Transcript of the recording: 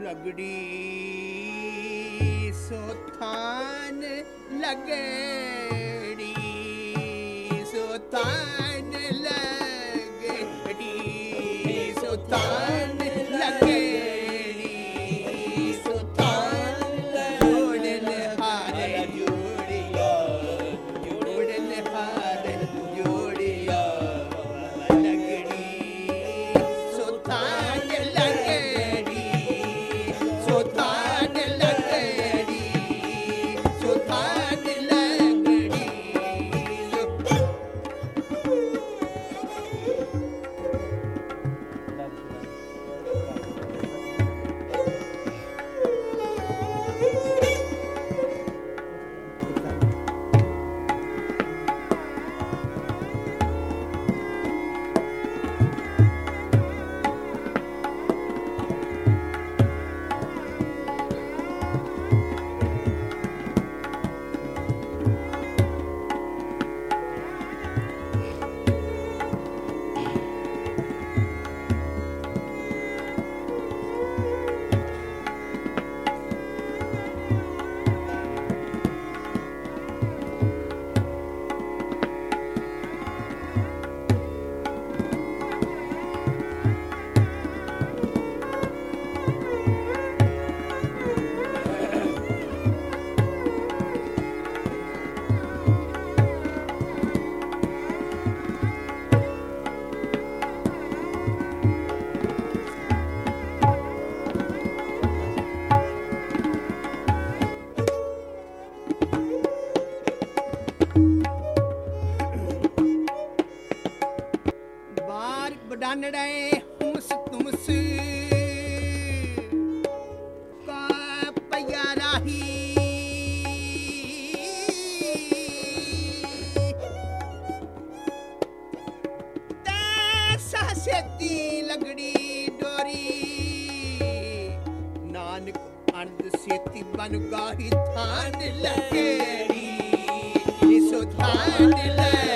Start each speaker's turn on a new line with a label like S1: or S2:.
S1: ਲਗੜੀ ਸੋਥਾਨ ਲਗੜੀ ਬਾਰ ਬਡਾਨੜੇ ਹੁਮਸ ਤੁਮਸ ਕਾ ਪਿਆ ਰਾਹੀ। ਤੈ ਸਹਸੇਤੀ ਲਗੜੀ ਡੋਰੀ। ਨਾਨਕ ਅਨੰਦ ਸੇਤੀ ਬਨ ਗਾਹੀ ਥਾਨ ਲਗੇੜੀ ਨਿਸੋ ਥਾਨ ਲਗੇੜੀ